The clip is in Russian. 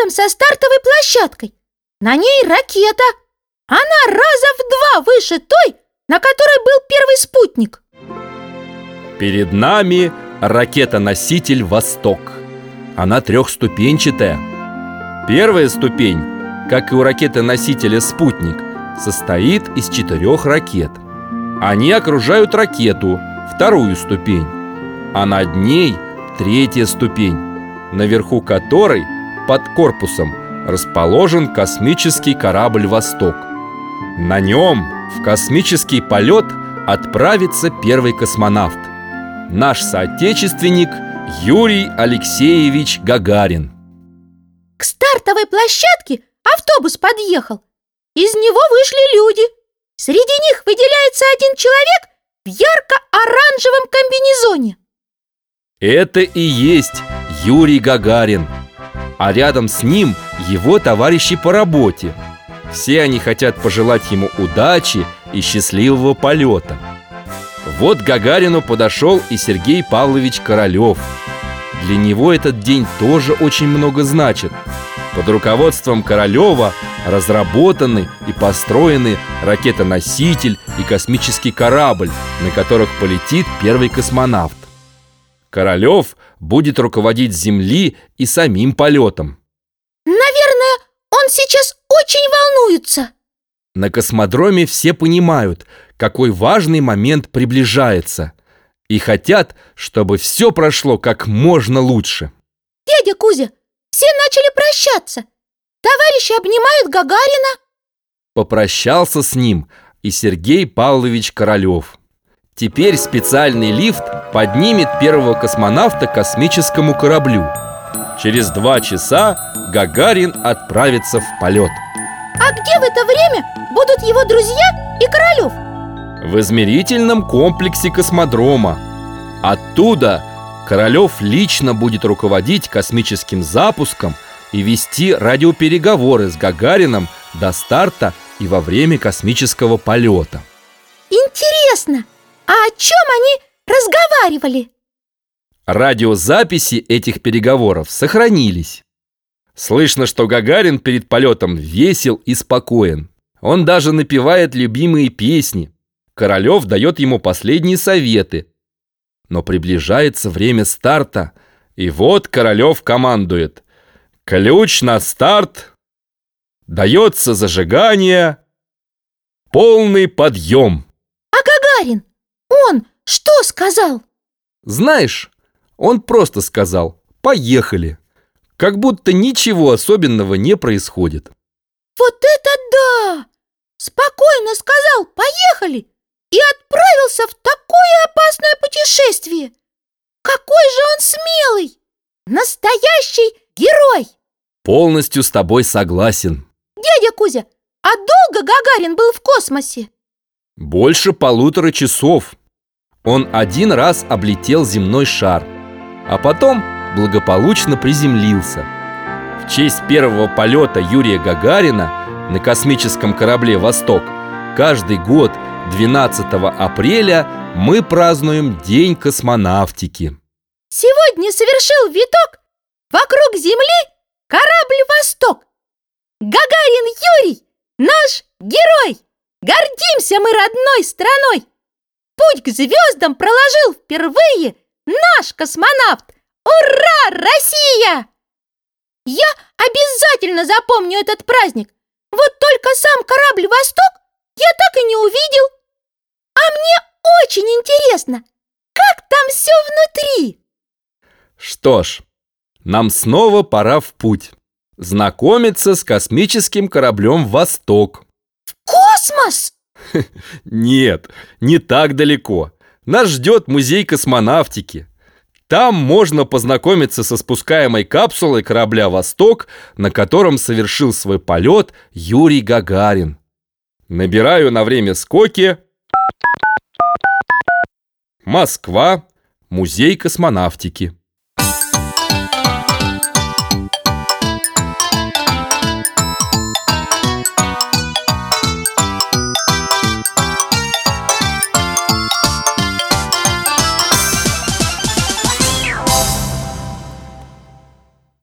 рядом со стартовой площадкой. На ней ракета. Она раза в два выше той, на которой был первый спутник. Перед нами ракета-носитель «Восток». Она трехступенчатая. Первая ступень, как и у ракеты-носителя «Спутник», состоит из четырех ракет. Они окружают ракету, вторую ступень, а над ней третья ступень, наверху которой, под корпусом, расположен космический корабль «Восток». На нем в космический полет отправится первый космонавт. Наш соотечественник Юрий Алексеевич Гагарин. К стартовой площадке автобус подъехал. Из него вышли люди. Среди них выделяется один человек в ярко-оранжевом комбинезоне. Это и есть Юрий Гагарин А рядом с ним его товарищи по работе – все они хотят пожелать ему удачи и счастливого полета. Вот к Гагарину подошел и Сергей Павлович Королев. Для него этот день тоже очень много значит. Под руководством Королева разработаны и построены ракетоноситель и космический корабль, на которых полетит первый космонавт. Королев будет руководить Земли и самим полетом. Наверное, он сейчас очень волнуется. На космодроме все понимают, какой важный момент приближается И хотят, чтобы все прошло как можно лучше. Дядя Кузя, все начали прощаться. Товарищи обнимают Гагарина. Попрощался с ним и Сергей Павлович Королев Теперь специальный лифт поднимет первого космонавта к космическому кораблю. Через два часа Гагарин отправится в полет. А где в это время будут его друзья и Королев? В измерительном комплексе космодрома. Оттуда Королев лично будет руководить космическим запуском и вести радиопереговоры с Гагарином до старта и во время космического полета. Интересно, а о чем они разговаривали? Радиозаписи этих переговоров сохранились. Слышно, что Гагарин перед полетом весел и спокоен. Он даже напевает любимые песни. Королев дает ему последние советы. Но приближается время старта, и вот Королев командует. Ключ на старт. Дается зажигание. Полный подъем. А Гагарин, он что сказал? Знаешь, он просто сказал «Поехали!» Как будто ничего особенного не происходит Вот это да! Спокойно сказал «Поехали!» И отправился в такое опасное путешествие Какой же он смелый! Настоящий герой! Полностью с тобой согласен Дядя Кузя, а долго Гагарин был в космосе? Больше полутора часов Он один раз облетел земной шар – а потом благополучно приземлился. В честь первого полета Юрия Гагарина на космическом корабле «Восток» каждый год 12 апреля мы празднуем День космонавтики. Сегодня совершил виток вокруг Земли корабль «Восток». Гагарин Юрий – наш герой! Гордимся мы родной страной! Путь к звездам проложил впервые Наш космонавт! Ура, Россия! Я обязательно запомню этот праздник. Вот только сам корабль «Восток» я так и не увидел. А мне очень интересно, как там все внутри. Что ж, нам снова пора в путь. Знакомиться с космическим кораблем «Восток». В космос? Нет, не так далеко. Нас ждет музей космонавтики. Там можно познакомиться со спускаемой капсулой корабля «Восток», на котором совершил свой полет Юрий Гагарин. Набираю на время скоки. Москва. Музей космонавтики.